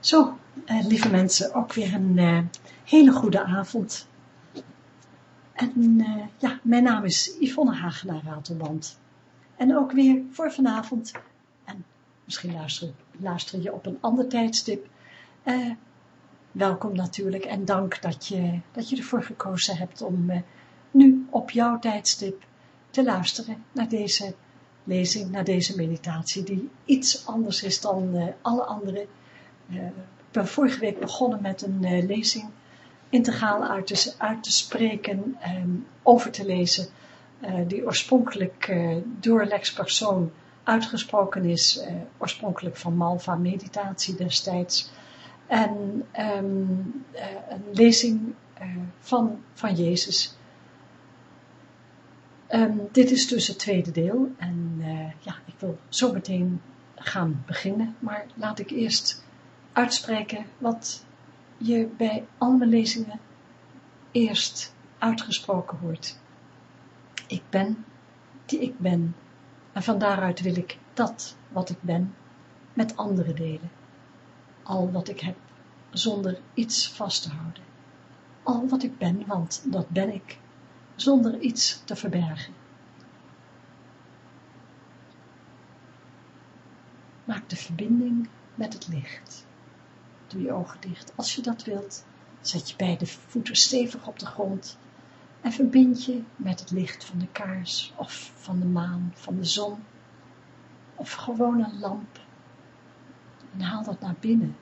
Zo, eh, lieve mensen, ook weer een eh, hele goede avond. En eh, ja, mijn naam is Yvonne Hagenaar Ratelband. En ook weer voor vanavond, en misschien luister, luister je op een ander tijdstip, welkom natuurlijk en dank dat je, dat je ervoor gekozen hebt om nu op jouw tijdstip te luisteren naar deze lezing, naar deze meditatie, die iets anders is dan alle andere ben vorige week begonnen met een uh, lezing integraal uit te, uit te spreken, um, over te lezen, uh, die oorspronkelijk door Lex Persoon uitgesproken is, oorspronkelijk van Malva Meditatie destijds. En um, een lezing van, van Jezus. Um, dit is dus het tweede deel en ja, ik wil zo meteen gaan beginnen, maar laat ik eerst uitspreken wat je bij al mijn lezingen eerst uitgesproken hoort. Ik ben die ik ben en van daaruit wil ik dat wat ik ben met anderen delen. Al wat ik heb zonder iets vast te houden. Al wat ik ben, want dat ben ik, zonder iets te verbergen. Maak de verbinding met het licht. Doe je ogen dicht. Als je dat wilt, zet je beide voeten stevig op de grond en verbind je met het licht van de kaars of van de maan, van de zon of gewoon een lamp. En haal dat naar binnen.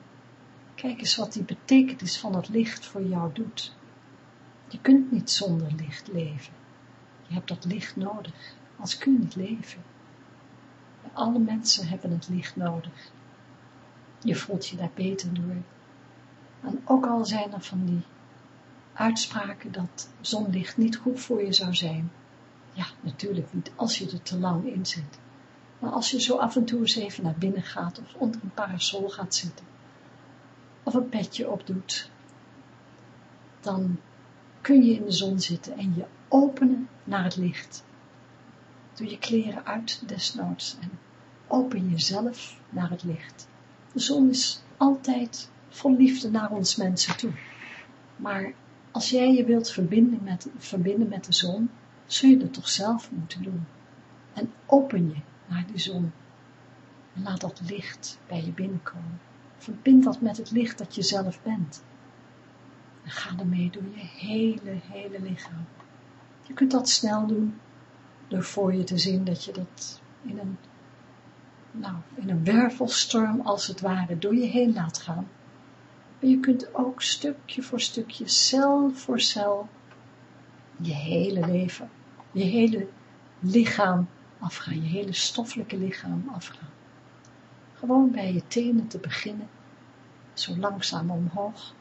Kijk eens wat die betekenis van het licht voor jou doet. Je kunt niet zonder licht leven. Je hebt dat licht nodig, als kun je niet leven. Alle mensen hebben het licht nodig. Je voelt je daar beter door. En ook al zijn er van die uitspraken dat zonlicht niet goed voor je zou zijn. Ja, natuurlijk niet, als je er te lang in zit. Maar als je zo af en toe eens even naar binnen gaat of onder een parasol gaat zitten, of een petje opdoet, dan kun je in de zon zitten en je openen naar het licht. Doe je kleren uit desnoods en open jezelf naar het licht. De zon is altijd vol liefde naar ons mensen toe. Maar als jij je wilt verbinden met, verbinden met de zon, zul je dat toch zelf moeten doen. En open je naar die zon. En laat dat licht bij je binnenkomen. Verbind dat met het licht dat je zelf bent. En ga ermee door je hele, hele lichaam. Je kunt dat snel doen, door voor je te zien dat je dat in een nou, in een wervelstorm als het ware door je heen laat gaan. Maar je kunt ook stukje voor stukje, cel voor cel, je hele leven, je hele lichaam afgaan, je hele stoffelijke lichaam afgaan. Gewoon bij je tenen te beginnen, zo langzaam omhoog.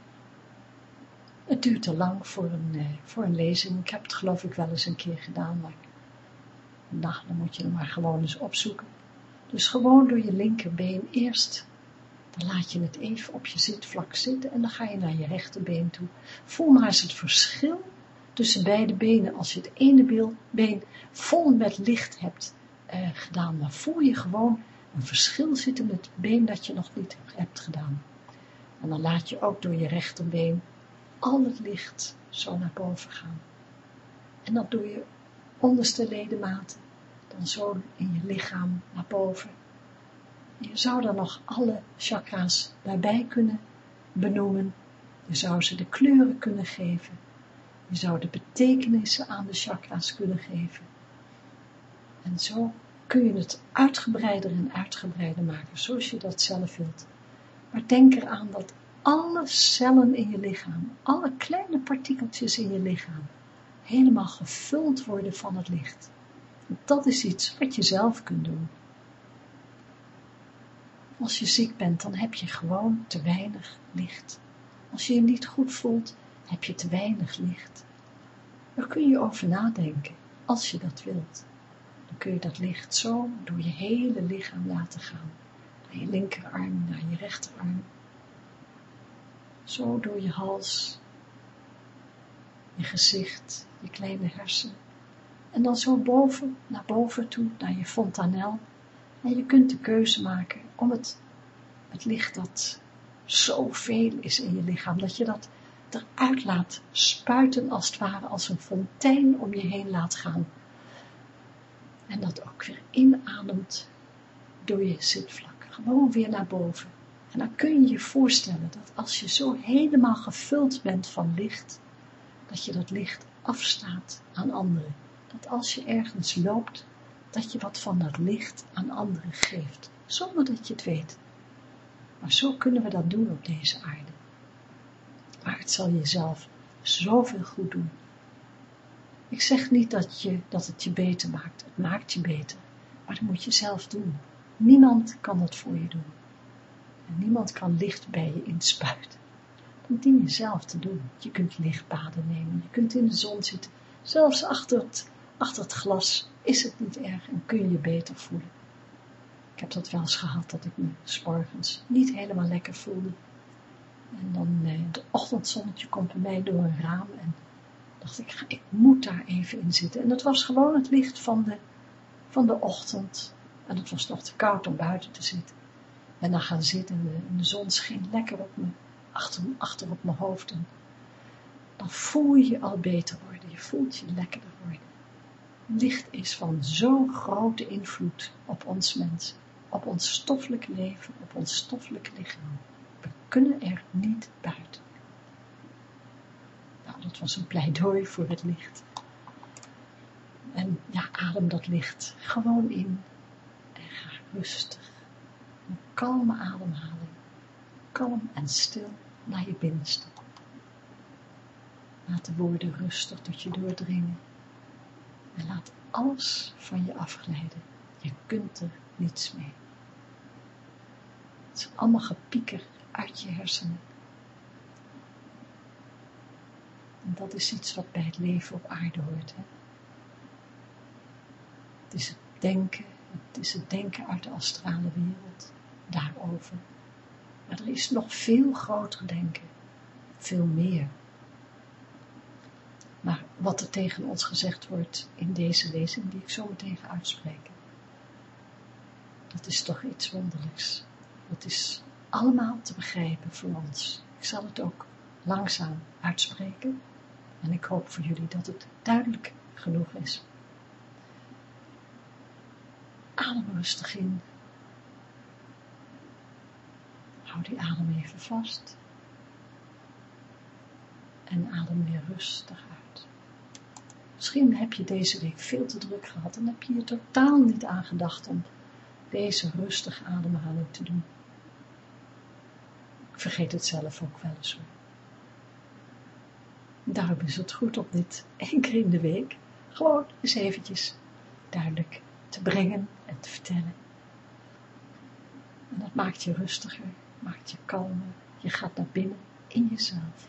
Het duurt te lang voor een, eh, voor een lezing. Ik heb het geloof ik wel eens een keer gedaan, maar nou, dan moet je hem maar gewoon eens opzoeken. Dus gewoon door je linkerbeen eerst, dan laat je het even op je zitvlak zitten en dan ga je naar je rechterbeen toe. Voel maar eens het verschil tussen beide benen. Als je het ene been vol met licht hebt uh, gedaan, dan voel je gewoon een verschil zitten met het been dat je nog niet hebt gedaan. En dan laat je ook door je rechterbeen al het licht zo naar boven gaan. En dat doe je onderste ledematen dan zo in je lichaam naar boven. Je zou dan nog alle chakra's daarbij kunnen benoemen. Je zou ze de kleuren kunnen geven. Je zou de betekenissen aan de chakra's kunnen geven. En zo kun je het uitgebreider en uitgebreider maken, zoals je dat zelf wilt. Maar denk eraan dat alle cellen in je lichaam, alle kleine partikeltjes in je lichaam, helemaal gevuld worden van het licht. Dat is iets wat je zelf kunt doen. Als je ziek bent, dan heb je gewoon te weinig licht. Als je je niet goed voelt, heb je te weinig licht. Daar kun je over nadenken, als je dat wilt. Dan kun je dat licht zo door je hele lichaam laten gaan. Naar je linkerarm, naar je rechterarm. Zo door je hals, je gezicht, je kleine hersenen en dan zo boven, naar boven toe, naar je fontanel. En je kunt de keuze maken om het, het licht dat zoveel is in je lichaam, dat je dat eruit laat spuiten als het ware, als een fontein om je heen laat gaan. En dat ook weer inademt door je zitvlak, gewoon weer naar boven. En dan kun je je voorstellen dat als je zo helemaal gevuld bent van licht, dat je dat licht afstaat aan anderen. Dat als je ergens loopt, dat je wat van dat licht aan anderen geeft, zonder dat je het weet. Maar zo kunnen we dat doen op deze aarde. Maar het zal jezelf zoveel goed doen. Ik zeg niet dat, je, dat het je beter maakt, het maakt je beter, maar dat moet je zelf doen. Niemand kan dat voor je doen. En niemand kan licht bij je inspuiten. Dat dien je zelf te doen. Je kunt lichtbaden nemen, je kunt in de zon zitten. Zelfs achter het, achter het glas is het niet erg en kun je je beter voelen. Ik heb dat wel eens gehad, dat ik me sporgens niet helemaal lekker voelde. En dan eh, de ochtendzonnetje komt bij mij door een raam en dacht ik, ik moet daar even in zitten. En dat was gewoon het licht van de, van de ochtend. En het was nog te koud om buiten te zitten. En dan gaan zitten en de, zon scheen lekker op me, achter, achter op mijn hoofd. En dan voel je je al beter worden, je voelt je lekkerder worden. Licht is van zo'n grote invloed op ons mens, op ons stoffelijk leven, op ons stoffelijk lichaam. We kunnen er niet buiten. Nou, dat was een pleidooi voor het licht. En ja, adem dat licht gewoon in en ga rustig een kalme ademhaling, kalm en stil naar je binnenste. Laat de woorden rustig tot je doordringen en laat alles van je afglijden. Je kunt er niets mee. Het is allemaal gepieker uit je hersenen. En dat is iets wat bij het leven op aarde hoort. Hè? Het is het denken, het is het denken uit de astrale wereld daarover. Maar er is nog veel groter denken, veel meer. Maar wat er tegen ons gezegd wordt in deze lezing, die ik zo meteen ga uitspreken, dat is toch iets wonderlijks. Dat is allemaal te begrijpen voor ons. Ik zal het ook langzaam uitspreken en ik hoop voor jullie dat het duidelijk genoeg is. Adem rustig in Hou die adem even vast. En adem weer rustig uit. Misschien heb je deze week veel te druk gehad en heb je er totaal niet aan gedacht om deze rustige ademhaling te doen. Ik vergeet het zelf ook wel eens hoor. Daarom is het goed om dit één keer in de week gewoon eens eventjes duidelijk te brengen en te vertellen. En dat maakt je rustiger maakt je kalmer, je gaat naar binnen in jezelf.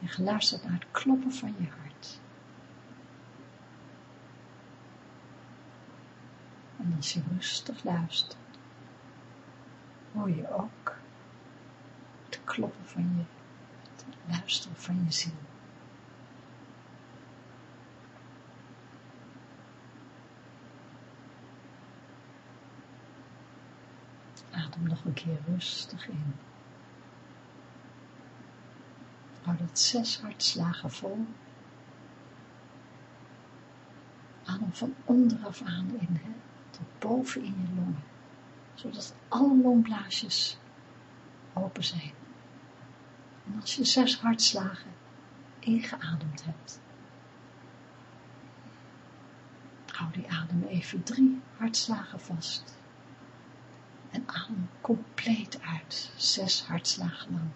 Je luistert naar het kloppen van je hart. En als je rustig luistert, hoor je ook het kloppen van je, het luisteren van je ziel. Adem nog een keer rustig in. Hou dat zes hartslagen vol. Adem van onderaf aan in, hè, tot boven in je longen, zodat alle longblaasjes open zijn. En als je zes hartslagen ingeademd hebt, hou die adem even drie hartslagen vast en adem compleet uit, zes hartslagen lang.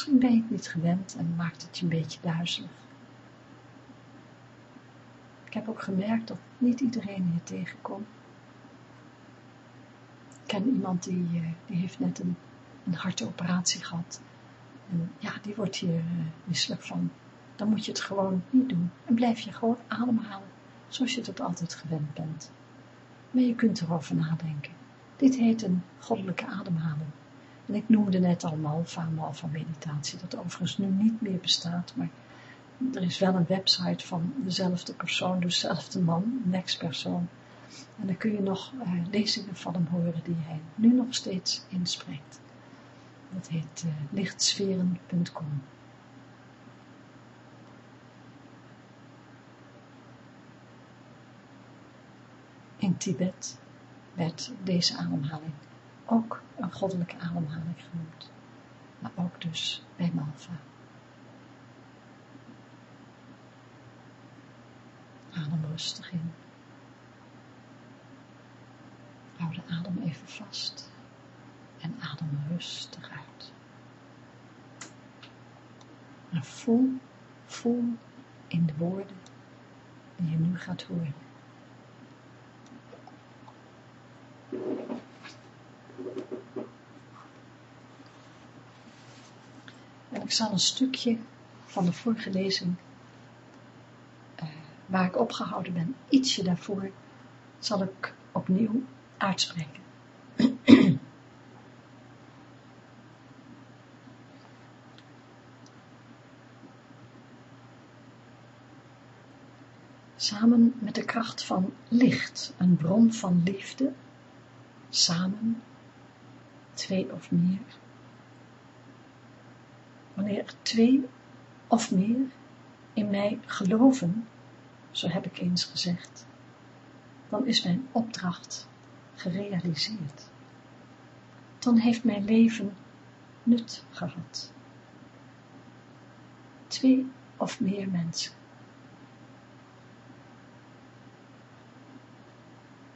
Misschien ben je het niet gewend en maakt het je een beetje duizelig. Ik heb ook gemerkt dat niet iedereen hier tegenkomt. Ik ken iemand die, eh, die heeft net een, een hartoperatie gehad. En ja, die wordt hier uh, misselijk van. Dan moet je het gewoon niet doen. En blijf je gewoon ademhalen, zoals je het altijd gewend bent maar je kunt erover nadenken. Dit heet een goddelijke ademhaling. En ik noemde net al Malva, Malva meditatie, dat overigens nu niet meer bestaat, maar er is wel een website van dezelfde persoon, dezelfde man, een ex-persoon, En dan kun je nog uh, lezingen van hem horen die hij nu nog steeds inspreekt. Dat heet uh, lichtsferen.com. In Tibet werd deze ademhaling ook een goddelijke ademhaling genoemd, maar ook dus bij Malva. Adem rustig in. Hou de adem even vast en adem rustig uit. En voel, voel in de woorden die je nu gaat horen. En ik zal een stukje van de vorige lezing, uh, waar ik opgehouden ben, ietsje daarvoor, zal ik opnieuw uitspreken. Samen met de kracht van licht, een bron van liefde, samen, twee of meer. Wanneer twee of meer in mij geloven, zo heb ik eens gezegd, dan is mijn opdracht gerealiseerd. Dan heeft mijn leven nut gehad. Twee of meer mensen.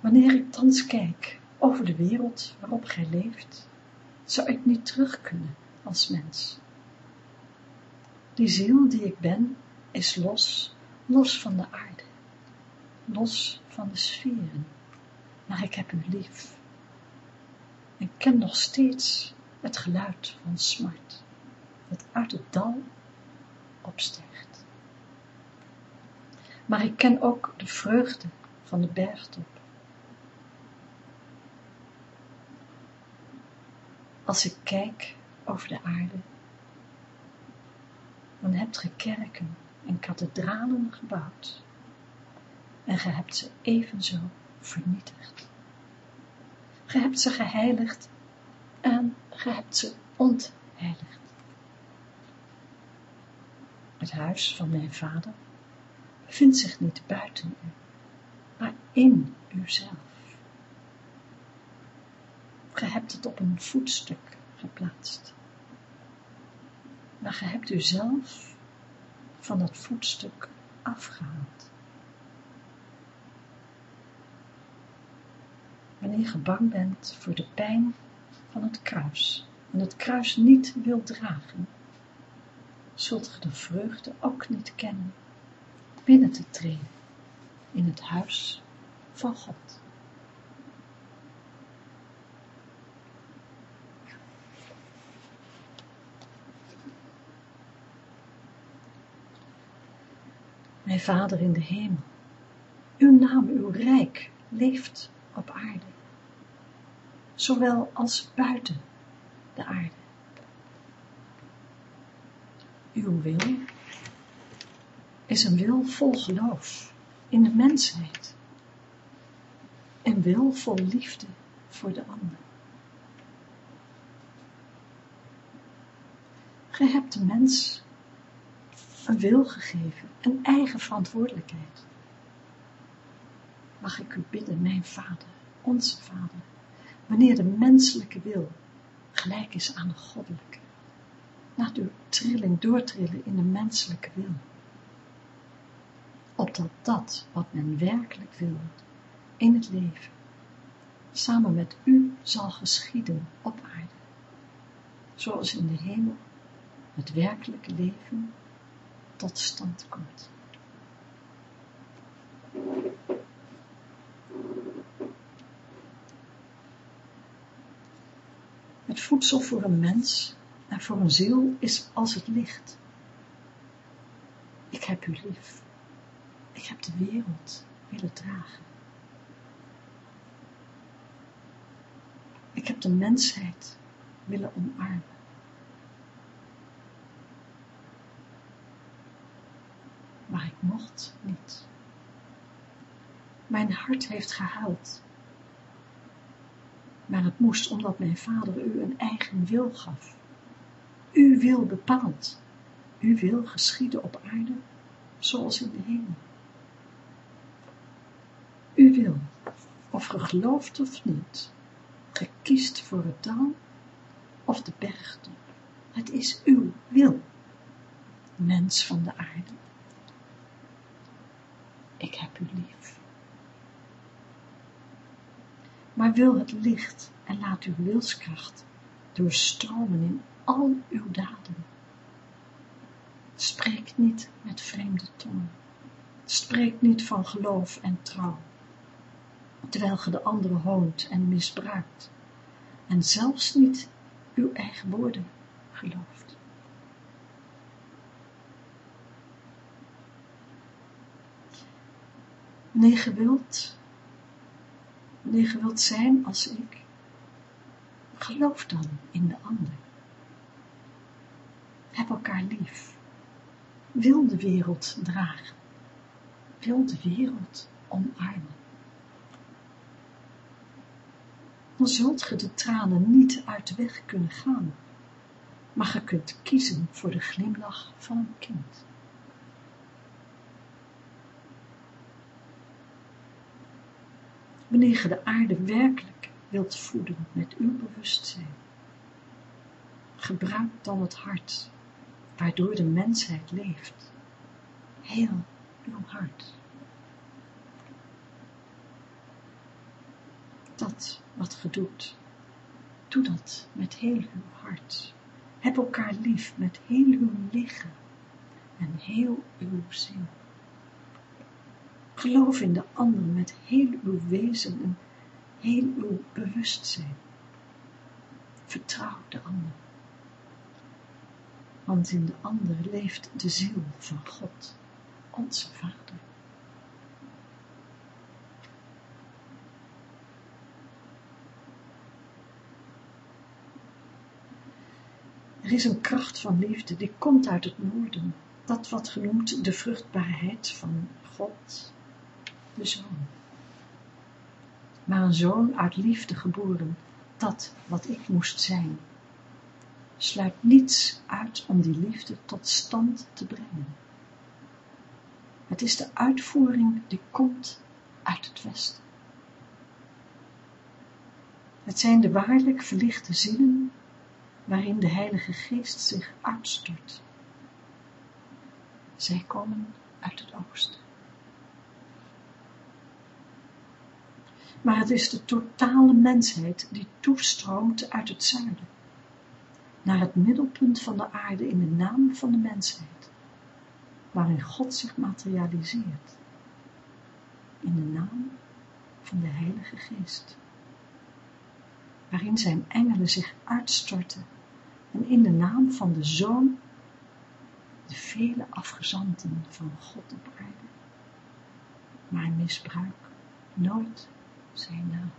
Wanneer ik thans kijk over de wereld waarop gij leeft, zou ik niet terug kunnen als mens. Die ziel die ik ben, is los, los van de aarde, los van de sferen, maar ik heb u lief. En ken nog steeds het geluid van smart, dat uit het dal opstijgt. Maar ik ken ook de vreugde van de bergtop. Als ik kijk over de aarde, dan hebt ge kerken en kathedralen gebouwd. En ge hebt ze evenzo vernietigd. Ge hebt ze geheiligd en ge hebt ze ontheiligd. Het huis van mijn vader bevindt zich niet buiten u, maar in uzelf. Ge hebt het op een voetstuk geplaatst. Maar ge hebt u van dat voetstuk afgehaald. Wanneer je bang bent voor de pijn van het kruis en het kruis niet wilt dragen, zult ge de vreugde ook niet kennen binnen te treden in het huis van God. Mijn Vader in de hemel, uw naam, uw rijk leeft op aarde, zowel als buiten de aarde. Uw wil is een wil vol geloof in de mensheid, een wil vol liefde voor de ander. Gij hebt de mens een wil gegeven, een eigen verantwoordelijkheid. Mag ik u bidden, mijn vader, onze vader, wanneer de menselijke wil gelijk is aan de goddelijke, laat uw trilling doortrillen in de menselijke wil, opdat dat wat men werkelijk wil in het leven, samen met u zal geschieden op aarde, zoals in de hemel het werkelijke leven tot stand komt. Het voedsel voor een mens en voor een ziel is als het licht. Ik heb u lief. Ik heb de wereld willen dragen. Ik heb de mensheid willen omarmen. Maar ik mocht niet. Mijn hart heeft gehuild. Maar het moest omdat mijn vader u een eigen wil gaf. Uw wil bepaalt. Uw wil geschieden op aarde, zoals in de hemel. U wil, of ge gelooft of niet, ge kiest voor het dal of de bergtop. Het is uw wil, mens van de aarde. Ik heb u lief. Maar wil het licht en laat uw wilskracht doorstromen in al uw daden. Spreek niet met vreemde tongen. Spreek niet van geloof en trouw, terwijl ge de andere hoont en misbruikt, en zelfs niet uw eigen woorden gelooft. Wanneer ge wilt, wanneer ge wilt zijn als ik, geloof dan in de ander. Heb elkaar lief. Wil de wereld dragen. Wil de wereld omarmen. Dan zult ge de tranen niet uit de weg kunnen gaan, maar ge kunt kiezen voor de glimlach van een kind. Wanneer de aarde werkelijk wilt voeden met uw bewustzijn, gebruik dan het hart, waardoor de mensheid leeft. Heel uw hart. Dat wat ge doet, doe dat met heel uw hart. Heb elkaar lief met heel uw lichaam en heel uw ziel. Geloof in de ander met heel uw wezen en heel uw bewustzijn. Vertrouw de ander. Want in de ander leeft de ziel van God, onze Vader. Er is een kracht van liefde die komt uit het noorden, dat wat genoemd de vruchtbaarheid van God, de Zoon. Maar een zoon uit liefde geboren, dat wat ik moest zijn, sluit niets uit om die liefde tot stand te brengen. Het is de uitvoering die komt uit het westen. Het zijn de waarlijk verlichte zinnen waarin de Heilige Geest zich uitstort. Zij komen uit het oosten. Maar het is de totale mensheid die toestroomt uit het zuiden, naar het middelpunt van de aarde in de naam van de mensheid, waarin God zich materialiseert, in de naam van de Heilige Geest, waarin zijn engelen zich uitstorten. En in de naam van de Zoon de vele afgezanten van God op aarde, maar misbruik nooit zijn naam.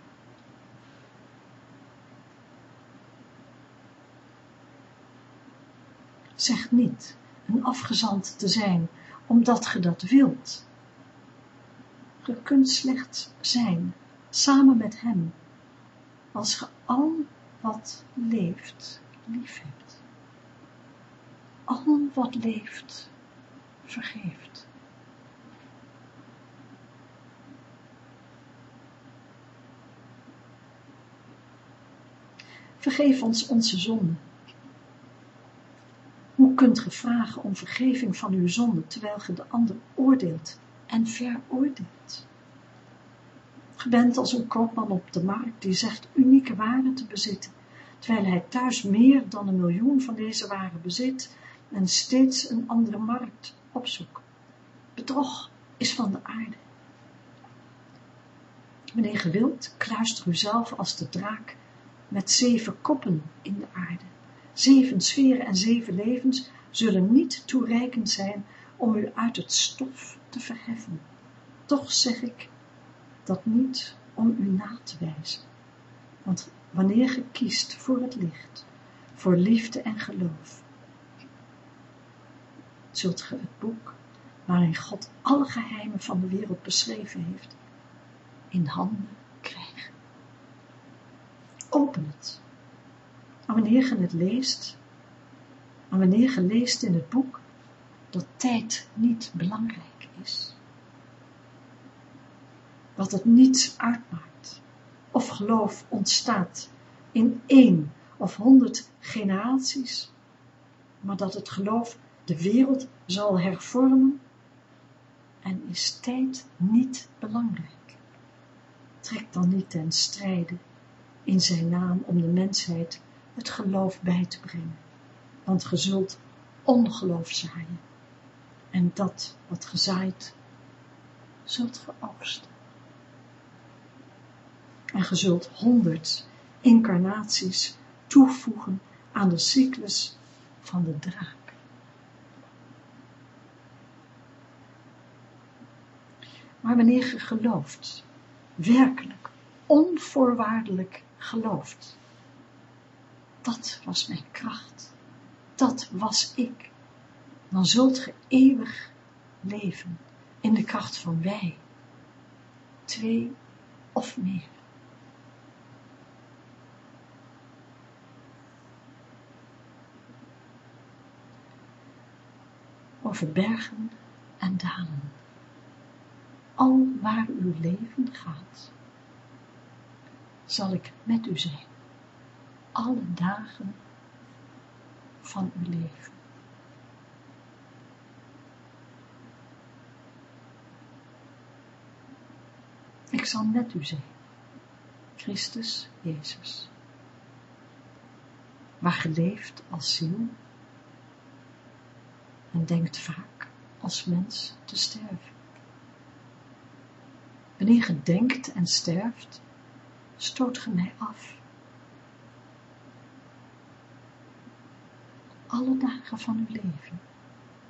Zeg niet een afgezant te zijn, omdat ge dat wilt. Ge kunt slechts zijn, samen met hem, als ge al wat leeft lief hebt. Al wat leeft, vergeeft. Vergeef ons onze zonden. Hoe kunt ge vragen om vergeving van uw zonde, terwijl ge de ander oordeelt en veroordeelt? Ge bent als een koopman op de markt die zegt unieke waren te bezitten, terwijl hij thuis meer dan een miljoen van deze waren bezit en steeds een andere markt opzoekt. Bedrog is van de aarde. Wanneer ge wilt, kluister u zelf als de draak met zeven koppen in de aarde. Zeven sferen en zeven levens zullen niet toereikend zijn om u uit het stof te verheffen. Toch zeg ik dat niet om u na te wijzen. Want wanneer ge kiest voor het licht, voor liefde en geloof, zult ge het boek waarin God alle geheimen van de wereld beschreven heeft, in handen. Open het. En wanneer je het leest, en wanneer je leest in het boek dat tijd niet belangrijk is, dat het niets uitmaakt, of geloof ontstaat in één of honderd generaties, maar dat het geloof de wereld zal hervormen en is tijd niet belangrijk. Trek dan niet ten strijde in zijn naam om de mensheid het geloof bij te brengen, want ge zult ongeloof zaaien en dat wat gezaaid zult geoogsten. En ge zult honderd incarnaties toevoegen aan de cyclus van de draak. Maar wanneer je gelooft, werkelijk, onvoorwaardelijk gelooft, dat was mijn kracht, dat was ik, dan zult ge eeuwig leven in de kracht van wij, twee of meer. Over bergen en dalen. Al waar uw leven gaat, zal ik met u zijn, alle dagen van uw leven. Ik zal met u zijn, Christus Jezus, waar geleefd als ziel en denkt vaak als mens te sterven. Wanneer je denkt en sterft, stoot ge mij af. Alle dagen van uw leven,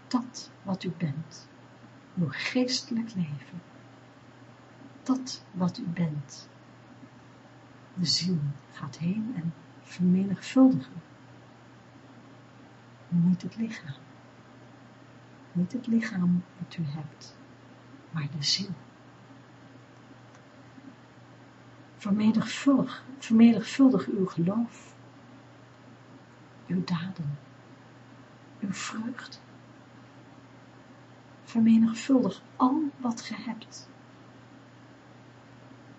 dat wat u bent, uw geestelijk leven, dat wat u bent. De ziel gaat heen en vermenigvuldigen. Niet het lichaam. Niet het lichaam dat u hebt, maar de ziel. Vermenigvuldig, vermenigvuldig uw geloof, uw daden, uw vreugde. Vermenigvuldig al wat ge hebt.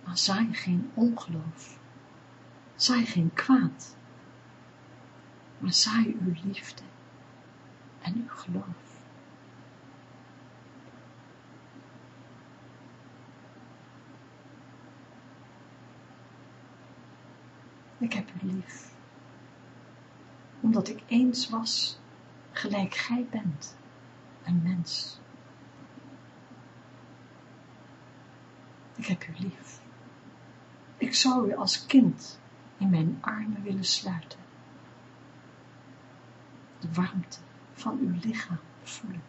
Maar zaai geen ongeloof, zaai geen kwaad, maar zaai uw liefde en uw geloof. Ik heb u lief, omdat ik eens was, gelijk gij bent, een mens. Ik heb u lief. Ik zou u als kind in mijn armen willen sluiten. De warmte van uw lichaam voelen.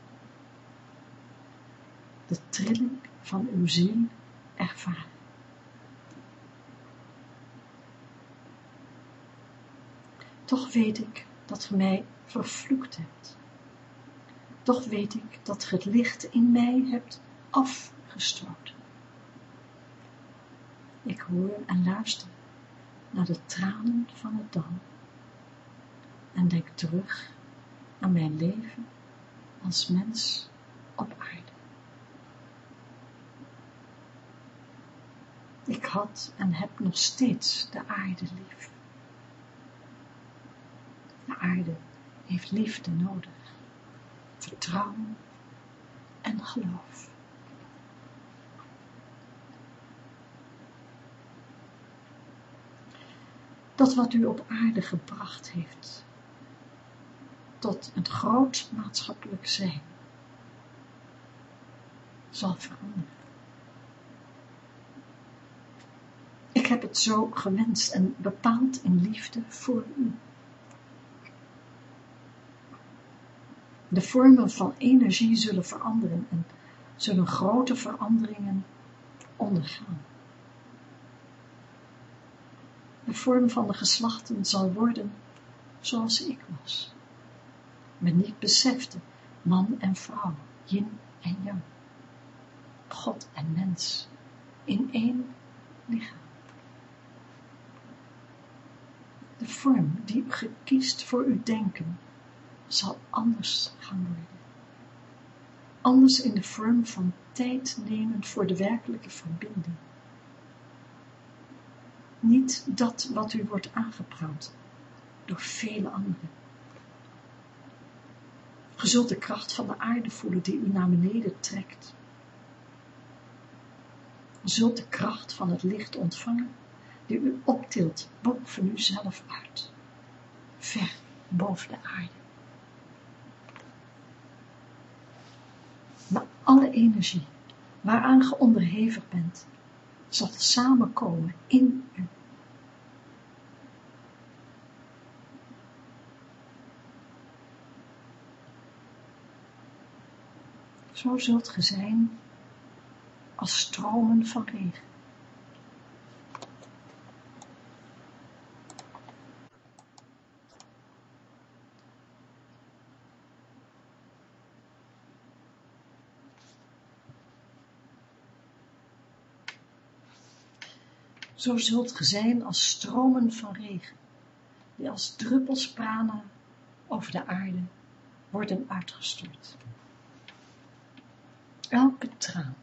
De trilling van uw ziel ervaren. Toch weet ik dat ge mij vervloekt hebt. Toch weet ik dat ge het licht in mij hebt afgestoten. Ik hoor en luister naar de tranen van het dal en denk terug aan mijn leven als mens op aarde. Ik had en heb nog steeds de aarde lief. De aarde heeft liefde nodig, vertrouwen en geloof. Dat wat u op aarde gebracht heeft, tot een groot maatschappelijk zijn, zal veranderen. Ik heb het zo gewenst en bepaald in liefde voor u. De vormen van energie zullen veranderen en zullen grote veranderingen ondergaan. De vorm van de geslachten zal worden zoals ik was. Men niet besefte, man en vrouw, yin en yang, God en mens, in één lichaam. De vorm die u gekiest voor uw denken zal anders gaan worden. Anders in de vorm van tijd nemen voor de werkelijke verbinding. Niet dat wat u wordt aangepraat door vele anderen. Je zult de kracht van de aarde voelen die u naar beneden trekt. Zult de kracht van het licht ontvangen die u optilt boven uzelf uit, ver boven de aarde. Maar alle energie waaraan ge onderhevig bent, zal samenkomen in u. Zo zult ge zijn als stromen van regen. Zo zult ge zijn als stromen van regen, die als druppels prana over de aarde worden uitgestort. Elke traan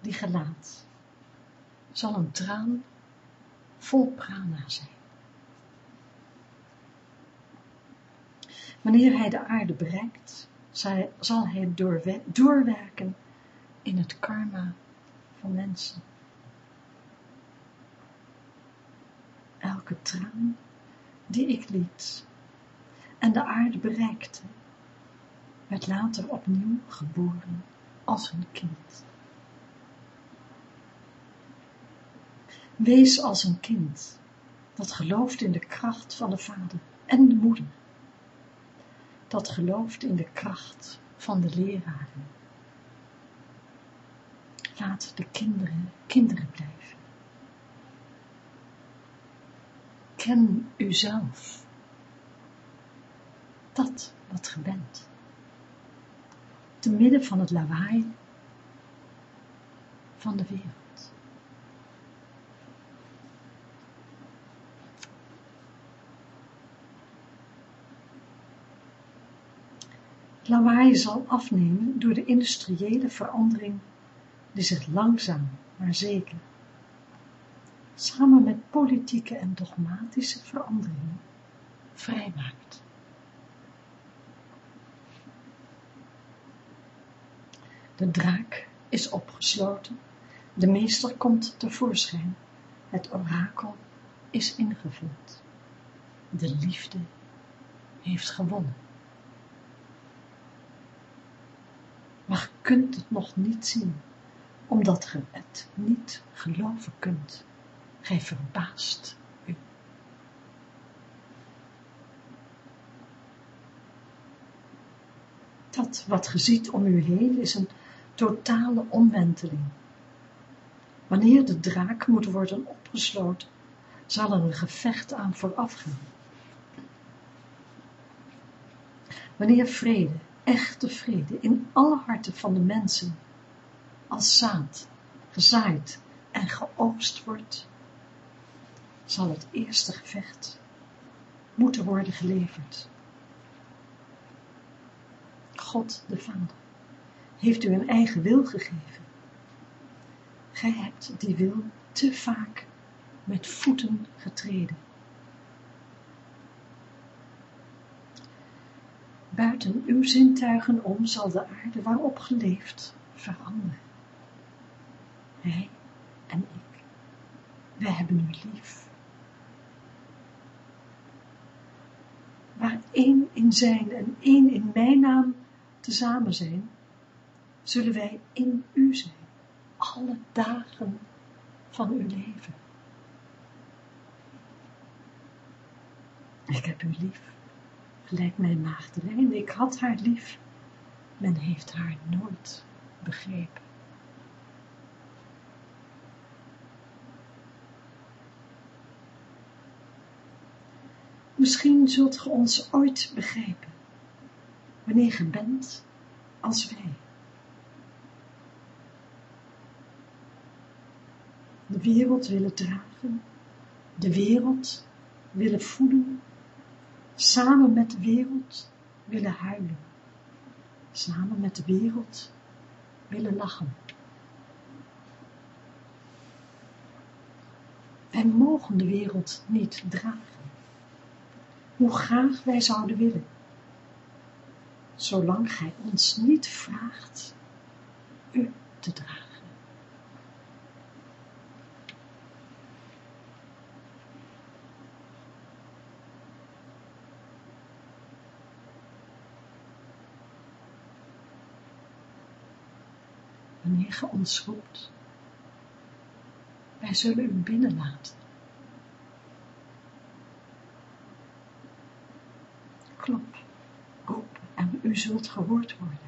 die gelaat zal een traan vol prana zijn. Wanneer hij de aarde bereikt, zal hij doorwerken in het karma van mensen. Elke traan die ik liet en de aarde bereikte, werd later opnieuw geboren als een kind. Wees als een kind dat gelooft in de kracht van de vader en de moeder. Dat gelooft in de kracht van de leraren. Laat de kinderen kinderen blijven. Ken uzelf. Dat wat ge bent. Te midden van het lawaai van de wereld. lawaai zal afnemen door de industriële verandering die zich langzaam, maar zeker, samen met politieke en dogmatische veranderingen vrijmaakt. De draak is opgesloten, de meester komt tevoorschijn, het orakel is ingevuld, de liefde heeft gewonnen. maar kunt het nog niet zien, omdat ge het niet geloven kunt. Gij verbaast u. Dat wat ge ziet om u heen is een totale omwenteling. Wanneer de draak moet worden opgesloten, zal er een gevecht aan vooraf gaan. Wanneer vrede echte vrede in alle harten van de mensen, als zaad, gezaaid en geoogst wordt, zal het eerste gevecht moeten worden geleverd. God de Vader heeft u een eigen wil gegeven. Gij hebt die wil te vaak met voeten getreden. buiten uw zintuigen om zal de aarde waarop geleefd veranderen. Hij en ik, wij hebben u lief. Waar één in zijn en één in mijn naam tezamen zijn, zullen wij in u zijn, alle dagen van uw leven. Ik heb u lief gelijk mijn maagdelijn, ik had haar lief, men heeft haar nooit begrepen. Misschien zult ge ons ooit begrijpen, wanneer ge bent als wij. de wereld willen dragen, de wereld willen voeden, samen met de wereld willen huilen, samen met de wereld willen lachen. Wij mogen de wereld niet dragen, hoe graag wij zouden willen, zolang gij ons niet vraagt u te dragen. Wanneer ge ons roept, wij zullen u binnenlaten. Klop, open en u zult gehoord worden.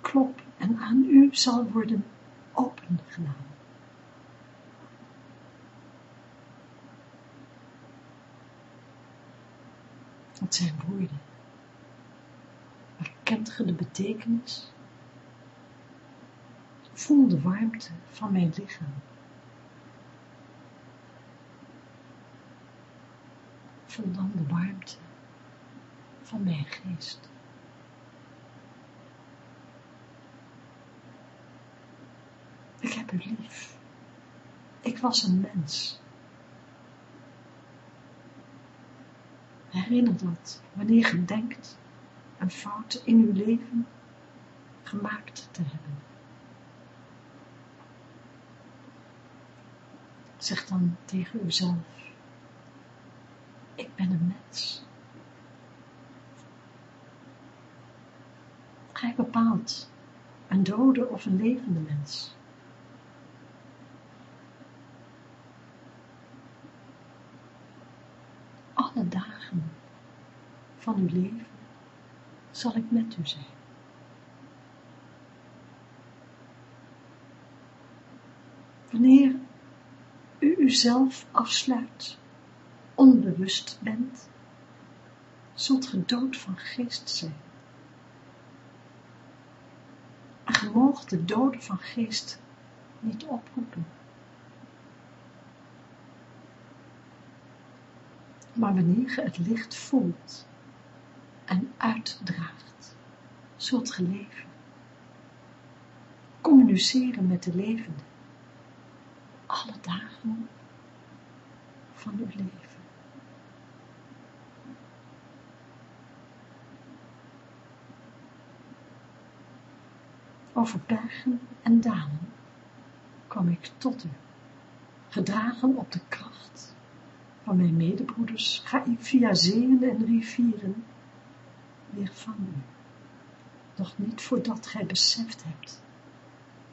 Klop en aan u zal worden opengedaan. Dat zijn woorden. Maar kent ge de betekenis? Voel de warmte van mijn lichaam. Voel dan de warmte van mijn geest. Ik heb u lief. Ik was een mens. Herinner dat wanneer je denkt een fout in uw leven gemaakt te hebben. Zeg dan tegen uzelf, ik ben een mens. Gij bepaalt een dode of een levende mens. Alle dagen van uw leven zal ik met u zijn. Wanneer u uzelf afsluit, onbewust bent, zult ge dood van geest zijn. Moogt de doden van geest niet oproepen. Maar wanneer ge het licht voelt en uitdraagt, zult ge leven. Communiceren met de levende alle dagen van uw leven. Over bergen en dalen kwam ik tot u, gedragen op de kracht van mijn medebroeders, ga ik via zeeën en rivieren weer van u. Doch niet voordat gij beseft hebt,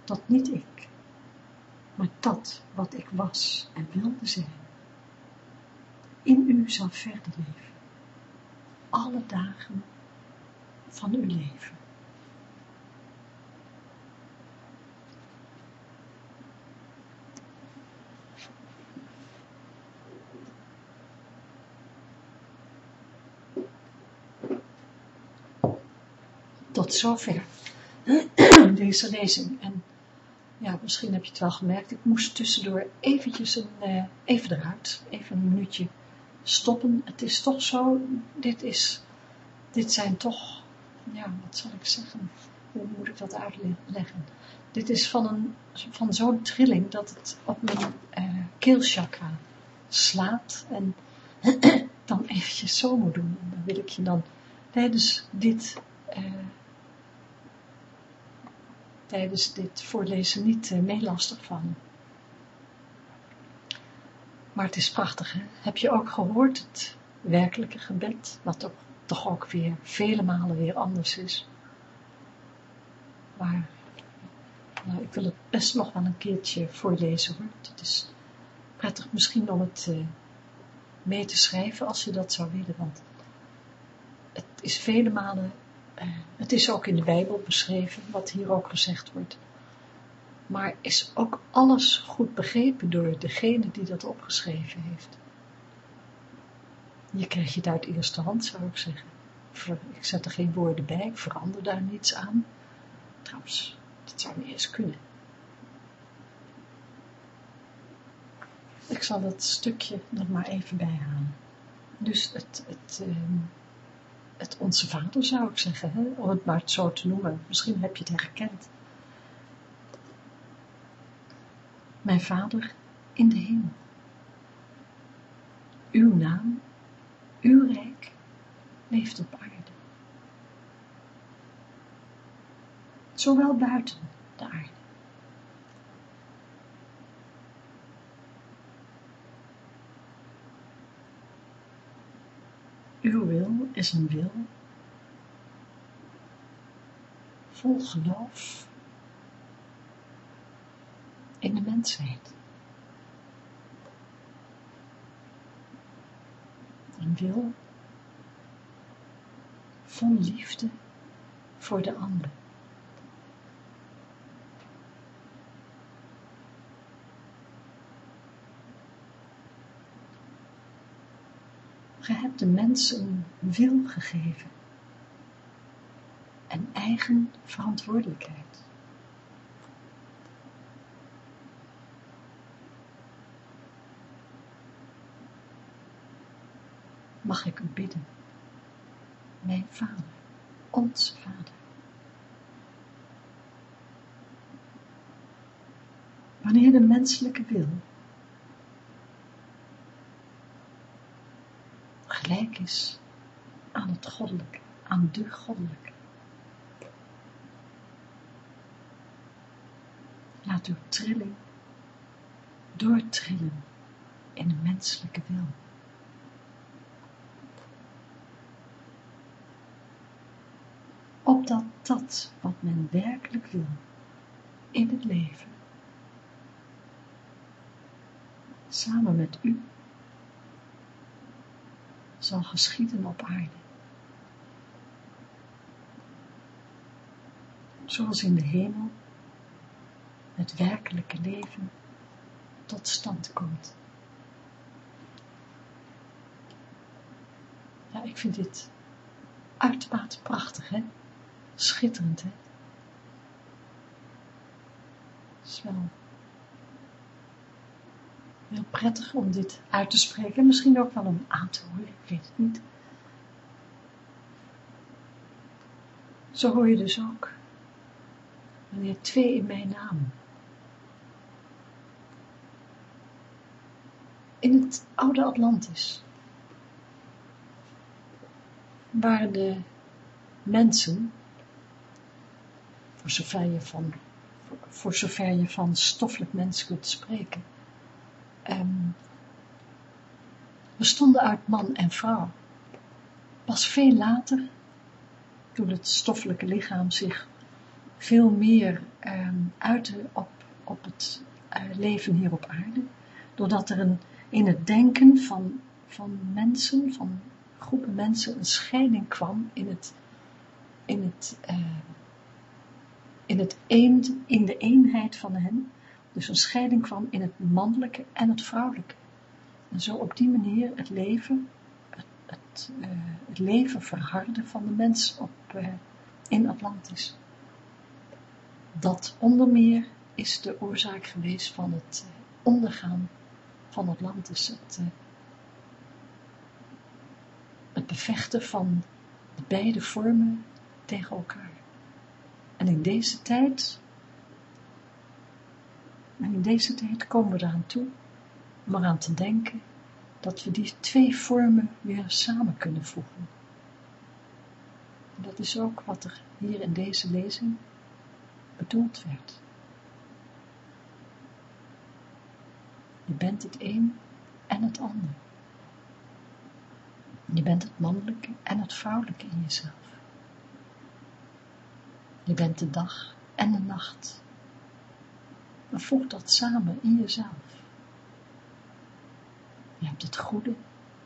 dat niet ik, maar dat wat ik was en wilde zijn, in u zal verder leven, alle dagen van uw leven. Tot zover deze lezing. En ja, misschien heb je het wel gemerkt, ik moest tussendoor eventjes een, uh, even eruit, even een minuutje stoppen. Het is toch zo, dit is, dit zijn toch, ja, wat zal ik zeggen, hoe moet ik dat uitleggen? Dit is van, een, van zo'n trilling dat het op mijn uh, keelchakra slaat en dan eventjes zo moet doen. En dan wil ik je dan tijdens dit... Uh, tijdens dit voorlezen niet uh, meelastig van. Maar het is prachtig, hè? Heb je ook gehoord het werkelijke gebed, wat toch, toch ook weer vele malen weer anders is. Maar nou, ik wil het best nog wel een keertje voorlezen hoor. Het is prettig misschien om het uh, mee te schrijven als je dat zou willen, want het is vele malen het is ook in de Bijbel beschreven, wat hier ook gezegd wordt. Maar is ook alles goed begrepen door degene die dat opgeschreven heeft? Je krijgt het uit eerste hand, zou ik zeggen. Ik zet er geen woorden bij, ik verander daar niets aan. Trouwens, dat zou niet eens kunnen. Ik zal dat stukje nog maar even bijhalen. Dus het, het, ehm, het Onze Vader zou ik zeggen, hè? om het maar zo te noemen. Misschien heb je het herkend. Mijn Vader in de hemel. Uw naam, uw rijk, leeft op aarde. Zowel buiten de aarde. Uw wil is een wil vol geloof in de mensheid. Een wil vol liefde voor de ander. Je hebt de mens een wil gegeven en eigen verantwoordelijkheid. Mag ik bidden, mijn vader, ons vader. Wanneer de menselijke wil gelijk is aan het goddelijke, aan de goddelijke. Laat uw trilling doortrillen in de menselijke wil. Opdat dat wat men werkelijk wil in het leven, samen met u zal geschieden op aarde. Zoals in de hemel het werkelijke leven tot stand komt. Ja, ik vind dit uitermate prachtig, hè? Schitterend, hè? Het is wel heel prettig om dit uit te spreken. Misschien ook wel om aan te horen, ik weet het niet. Zo hoor je dus ook, wanneer twee in mijn naam. In het oude Atlantis waren de mensen, voor zover je van, voor zover je van stoffelijk mens kunt spreken, um, bestonden uit man en vrouw. Pas veel later, toen het stoffelijke lichaam zich veel meer um, uitte op, op het uh, leven hier op aarde, doordat er een, in het denken van, van mensen, van groepen mensen, een scheiding kwam in het, in het, uh, in het een, in de eenheid van hen, dus een scheiding kwam in het mannelijke en het vrouwelijke. En zo op die manier het leven, het, het, uh, het leven verharden van de mens op, uh, in Atlantis. Dat onder meer is de oorzaak geweest van het uh, ondergaan van Atlantis. Het, het bevechten van de beide vormen tegen elkaar. En in deze tijd en in deze tijd komen we eraan toe om eraan te denken dat we die twee vormen weer samen kunnen voegen. En dat is ook wat er hier in deze lezing bedoeld werd. Je bent het een en het ander. Je bent het mannelijke en het vrouwelijke in jezelf. Je bent de dag en de nacht maar voeg dat samen in jezelf. Je hebt het goede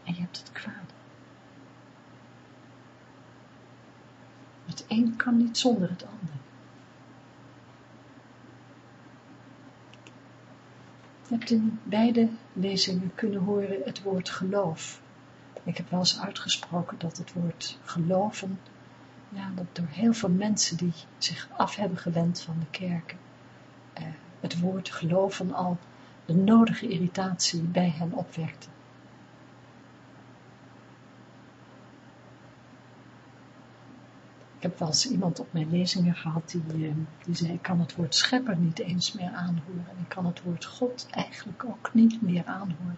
en je hebt het kwade. Het een kan niet zonder het ander. Je hebt in beide lezingen kunnen horen het woord geloof. Ik heb wel eens uitgesproken dat het woord geloven, ja, dat door heel veel mensen die zich af hebben gewend van de kerken, eh, het woord geloven al de nodige irritatie bij hen opwekte. Ik heb wel eens iemand op mijn lezingen gehad die, eh, die zei, ik kan het woord schepper niet eens meer aanhoren. En ik kan het woord God eigenlijk ook niet meer aanhoren.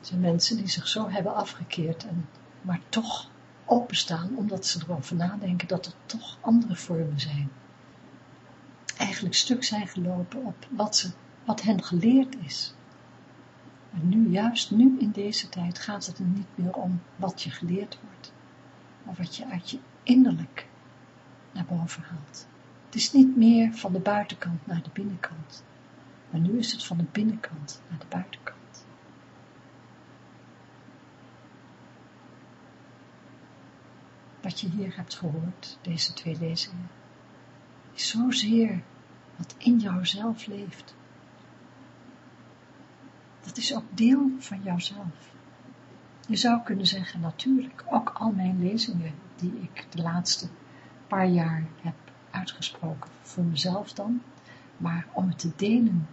Er zijn mensen die zich zo hebben afgekeerd en maar toch openstaan, omdat ze erover nadenken dat er toch andere vormen zijn. Eigenlijk stuk zijn gelopen op wat, ze, wat hen geleerd is. Maar nu, juist nu in deze tijd, gaat het er niet meer om wat je geleerd wordt, maar wat je uit je innerlijk naar boven haalt. Het is niet meer van de buitenkant naar de binnenkant, maar nu is het van de binnenkant naar de buitenkant. Wat je hier hebt gehoord, deze twee lezingen, is zozeer wat in jouzelf leeft dat is ook deel van jouzelf. Je zou kunnen zeggen, natuurlijk, ook al mijn lezingen die ik de laatste paar jaar heb uitgesproken, voor mezelf dan, maar om het te delen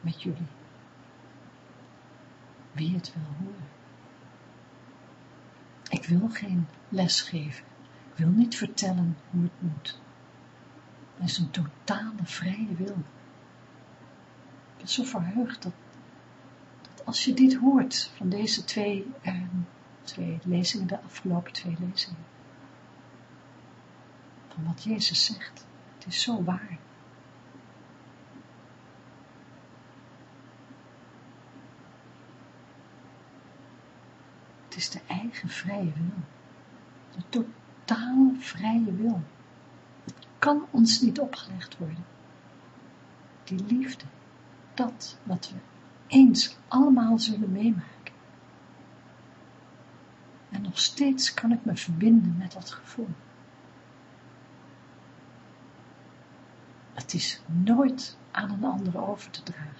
met jullie. Wie het wil horen. Ik wil geen les geven. Ik wil niet vertellen hoe het moet. Het is een totale vrije wil. Ik ben zo verheugd dat als je dit hoort van deze twee, eh, twee lezingen, de afgelopen twee lezingen, van wat Jezus zegt, het is zo waar. Het is de eigen vrije wil, de totale vrije wil. Het kan ons niet opgelegd worden. Die liefde, dat wat we eens allemaal zullen meemaken. En nog steeds kan ik me verbinden met dat gevoel. Het is nooit aan een ander over te dragen.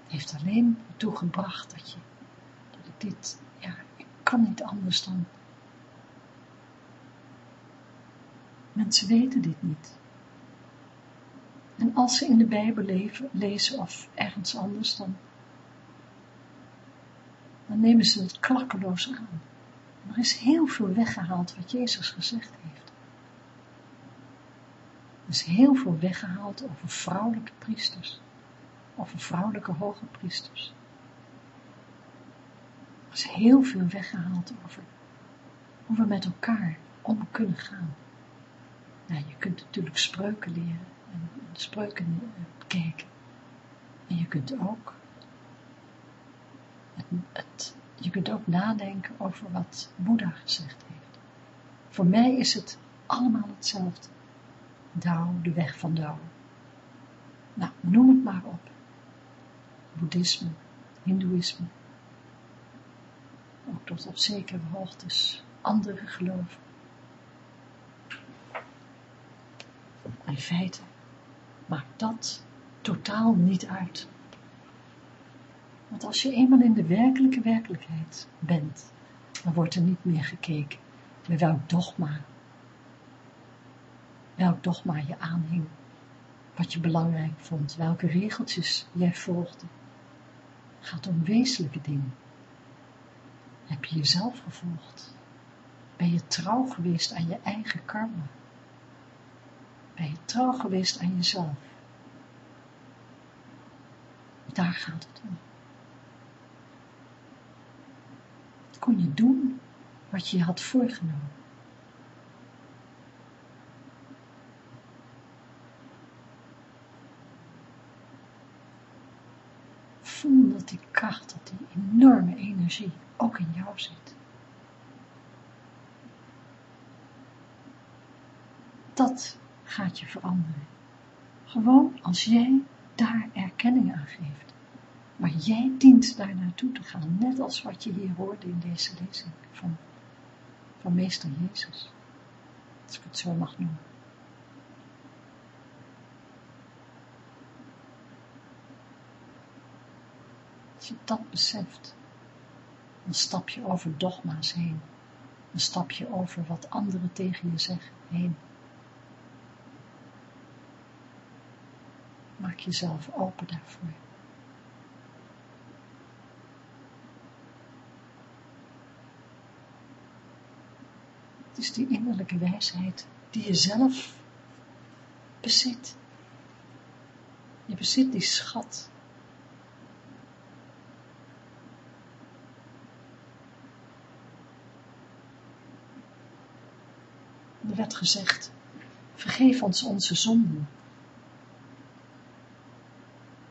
Het heeft alleen ertoe gebracht dat je, dat ik dit, ja, ik kan niet anders dan. Mensen weten dit niet. En als ze in de Bijbel lezen of ergens anders, dan, dan nemen ze het klakkeloos aan. Er is heel veel weggehaald wat Jezus gezegd heeft. Er is heel veel weggehaald over vrouwelijke priesters, over vrouwelijke hoge priesters. Er is heel veel weggehaald over hoe we met elkaar om kunnen gaan. Nou, je kunt natuurlijk spreuken leren en spreuken kijken. En je kunt ook, het, je kunt ook nadenken over wat Boeddha gezegd heeft. Voor mij is het allemaal hetzelfde. Dao, de weg van Dao. Nou, noem het maar op. Boeddhisme, Hindoeïsme. Ook tot op zekere hoogtes andere geloven. in feite maakt dat totaal niet uit. Want als je eenmaal in de werkelijke werkelijkheid bent, dan wordt er niet meer gekeken bij welk dogma, welk dogma je aanhing, wat je belangrijk vond, welke regeltjes jij volgde. Gaat om wezenlijke dingen. Heb je jezelf gevolgd? Ben je trouw geweest aan je eigen karma? Ben je trouw geweest aan jezelf? Daar gaat het om. Kon je doen wat je had voorgenomen? Dat die kracht, dat die enorme energie ook in jou zit. Dat gaat je veranderen. Gewoon als jij daar erkenning aan geeft. Maar jij dient daar naartoe te gaan, net als wat je hier hoorde in deze lezing van, van meester Jezus. Als ik het zo mag noemen. Als je dat beseft, dan stap je over dogma's heen. een stapje over wat anderen tegen je zeggen heen. Maak jezelf open daarvoor. Het is die innerlijke wijsheid die je zelf bezit. Je bezit die schat. Er werd gezegd, vergeef ons onze zonden.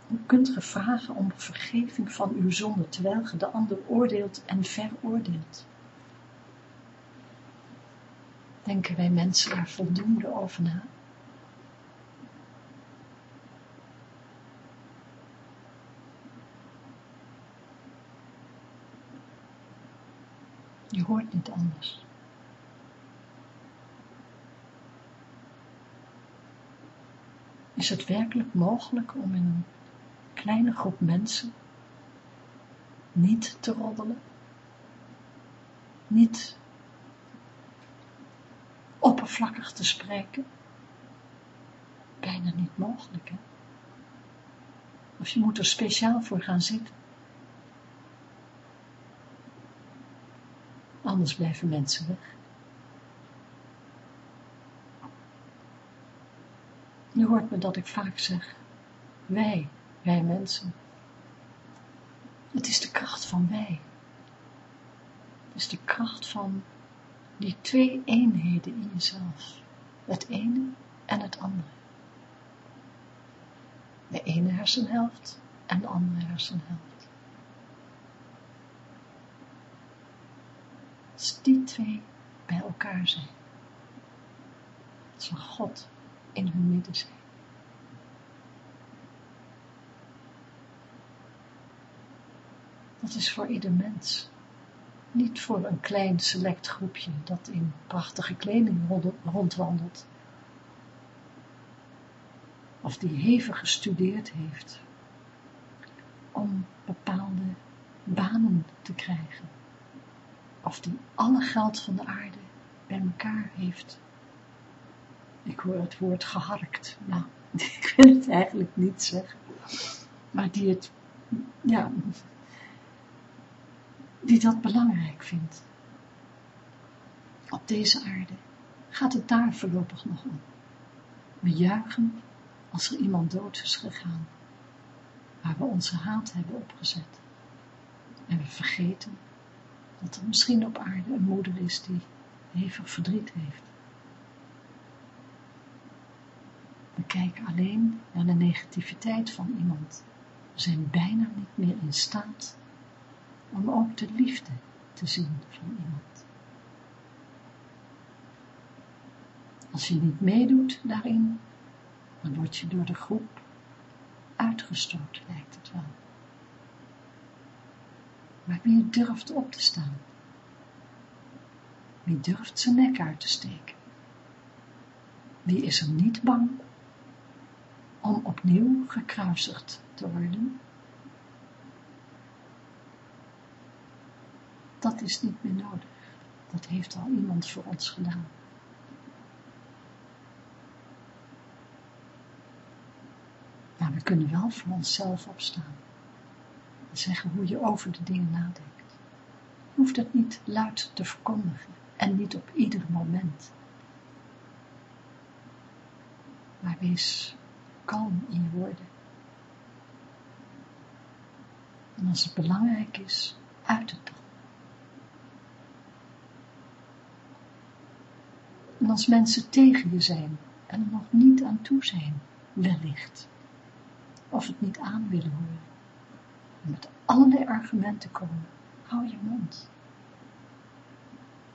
Hoe kunt ge vragen om vergeving van uw zonde, terwijl ge de ander oordeelt en veroordeelt? Denken wij mensen daar voldoende over na? Je hoort niet anders. Is het werkelijk mogelijk om in een kleine groep mensen niet te roddelen? Niet oppervlakkig te spreken? Bijna niet mogelijk, hè? Of je moet er speciaal voor gaan zitten. Anders blijven mensen weg. Je hoort me dat ik vaak zeg, wij, wij mensen. Het is de kracht van wij. Het is de kracht van die twee eenheden in jezelf. Het ene en het andere. De ene hersenhelft en de andere hersenhelft. Als die twee bij elkaar zijn, zal God in hun midden zijn. Dat is voor ieder mens. Niet voor een klein select groepje dat in prachtige kleding rondwandelt. Of die hevig gestudeerd heeft om bepaalde banen te krijgen. Of die alle geld van de aarde bij elkaar heeft ik hoor het woord geharkt. Nou, ik wil het eigenlijk niet zeggen. Maar die het, ja, die dat belangrijk vindt. Op deze aarde gaat het daar voorlopig nog om. We juichen als er iemand dood is gegaan, waar we onze haat hebben opgezet. En we vergeten dat er misschien op aarde een moeder is die hevig verdriet heeft. We kijken alleen naar de negativiteit van iemand. We zijn bijna niet meer in staat om ook de liefde te zien van iemand. Als je niet meedoet daarin, dan word je door de groep uitgestoten, lijkt het wel. Maar wie durft op te staan? Wie durft zijn nek uit te steken? Wie is er niet bang om opnieuw gekruisigd te worden. Dat is niet meer nodig. Dat heeft al iemand voor ons gedaan. Maar we kunnen wel voor onszelf opstaan. En zeggen hoe je over de dingen nadenkt. Je hoeft het niet luid te verkondigen. En niet op ieder moment. Maar wees kalm in woorden. En als het belangrijk is, uit het dan. En als mensen tegen je zijn en er nog niet aan toe zijn, wellicht, of het niet aan willen horen, en met allerlei argumenten komen, hou je mond.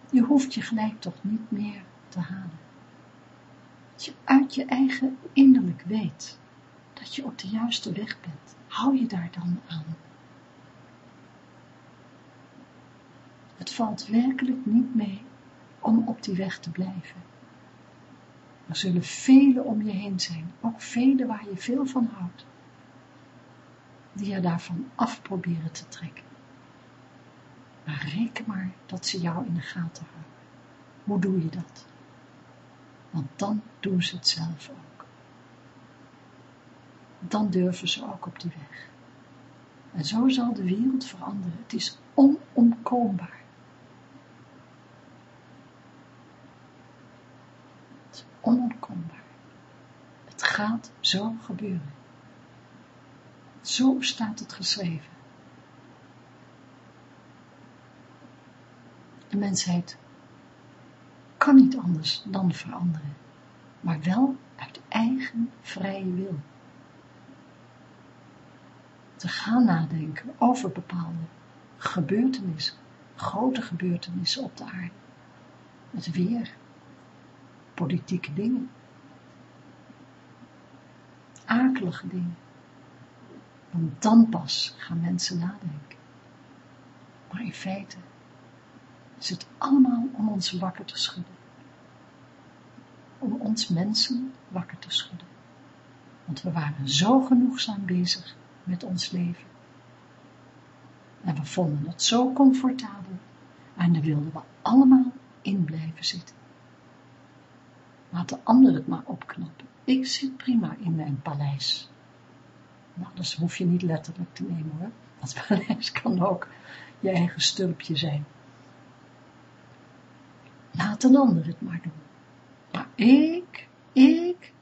Je hoeft je gelijk toch niet meer te halen dat je uit je eigen innerlijk weet dat je op de juiste weg bent. Hou je daar dan aan. Het valt werkelijk niet mee om op die weg te blijven. Er zullen velen om je heen zijn, ook velen waar je veel van houdt, die je daarvan af proberen te trekken. Maar reken maar dat ze jou in de gaten houden. Hoe doe je dat? Want dan doen ze het zelf ook. Dan durven ze ook op die weg. En zo zal de wereld veranderen. Het is onomkoombaar. Het is onomkoombaar. Het gaat zo gebeuren. Zo staat het geschreven. De mensheid kan niet anders dan veranderen, maar wel uit eigen vrije wil. Te gaan nadenken over bepaalde gebeurtenissen, grote gebeurtenissen op de aarde, het weer, politieke dingen, akelige dingen. Want dan pas gaan mensen nadenken. Maar in feite is het allemaal om ons wakker te schudden. Om ons mensen wakker te schudden. Want we waren zo genoegzaam bezig met ons leven. En we vonden het zo comfortabel. En daar wilden we allemaal in blijven zitten. Laat de ander het maar opknappen. Ik zit prima in mijn paleis. Nou, dat hoef je niet letterlijk te nemen hoor. Dat paleis kan ook je eigen stulpje zijn. Laat een ander het maar doen. Maar ik, ik,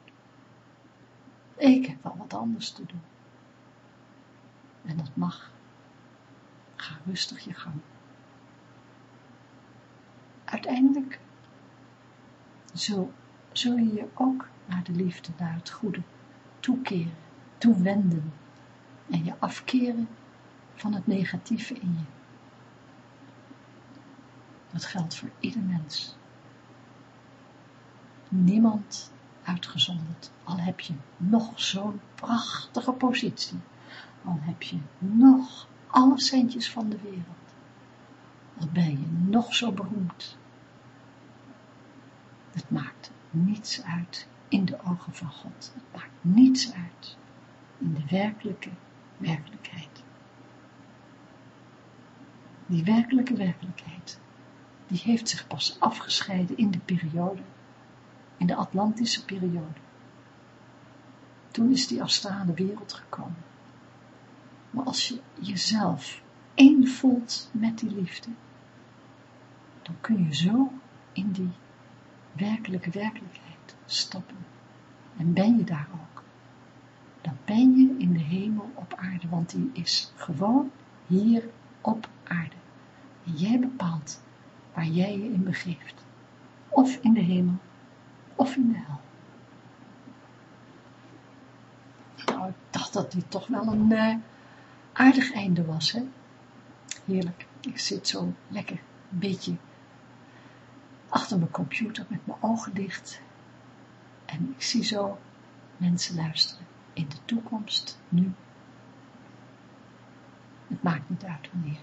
ik heb wel wat anders te doen. En dat mag. Ga rustig je gang. Uiteindelijk zul, zul je je ook naar de liefde, naar het goede toekeren, toewenden en je afkeren van het negatieve in je. Dat geldt voor ieder mens. Niemand uitgezonderd, al heb je nog zo'n prachtige positie, al heb je nog alle centjes van de wereld, al ben je nog zo beroemd. Het maakt niets uit in de ogen van God. Het maakt niets uit in de werkelijke werkelijkheid. Die werkelijke werkelijkheid die heeft zich pas afgescheiden in de periode, in de Atlantische periode. Toen is die afstaande wereld gekomen. Maar als je jezelf één voelt met die liefde, dan kun je zo in die werkelijke werkelijkheid stappen. En ben je daar ook. Dan ben je in de hemel op aarde, want die is gewoon hier op aarde. En jij bepaalt waar jij je in begeeft. Of in de hemel, of in de hel. Nou, ik dacht dat dit toch wel een uh, aardig einde was, hè. Heerlijk. Ik zit zo lekker een beetje achter mijn computer met mijn ogen dicht. En ik zie zo mensen luisteren. In de toekomst, nu. Het maakt niet uit wanneer.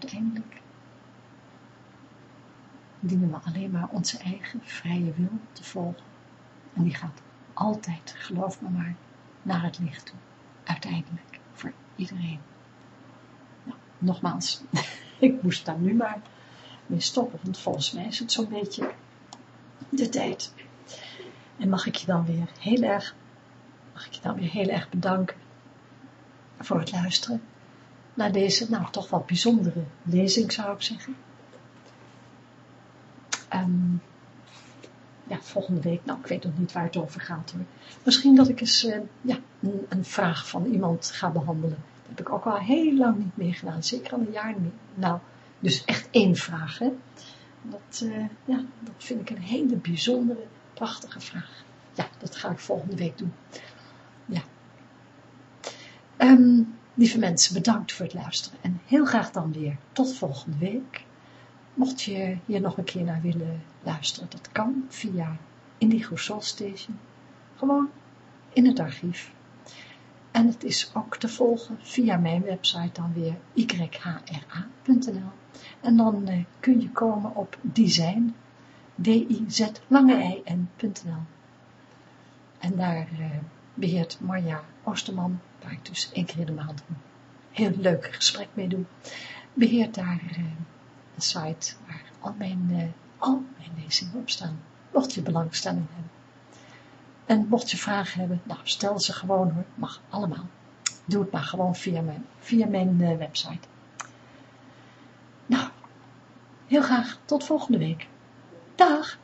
Uiteindelijk dienen we alleen maar onze eigen vrije wil te volgen. En die gaat altijd, geloof me maar, naar het licht toe. Uiteindelijk, voor iedereen. Nou, nogmaals, ik moest daar nu maar mee stoppen, want volgens mij is het zo'n beetje de tijd. En mag ik je dan weer heel erg, mag ik je dan weer heel erg bedanken voor het luisteren naar deze, nou, toch wel bijzondere lezing, zou ik zeggen. Um, ja, volgende week, nou, ik weet nog niet waar het over gaat hoor. Misschien dat ik eens, uh, ja, een, een, vraag van iemand ga behandelen. Dat heb ik ook al heel lang niet meer gedaan, zeker al een jaar niet. Nou, dus echt één vraag, hè. Dat, uh, ja, dat vind ik een hele bijzondere, prachtige vraag. Ja, dat ga ik volgende week doen. Ja. Um, Lieve mensen, bedankt voor het luisteren en heel graag dan weer tot volgende week. Mocht je hier nog een keer naar willen luisteren, dat kan via Indigo Soul Station, gewoon in het archief. En het is ook te volgen via mijn website dan weer yhra.nl en dan uh, kun je komen op design, d-i-z lange i-n.nl en daar uh, beheert Marja Oosterman waar ik dus één keer in de maand een heel leuk gesprek mee doe. beheert daar een site waar al mijn, al mijn lezingen op staan. Mocht je belangstelling hebben. En mocht je vragen hebben, nou stel ze gewoon hoor, mag allemaal. Doe het maar gewoon via mijn, via mijn website. Nou, heel graag tot volgende week. Dag!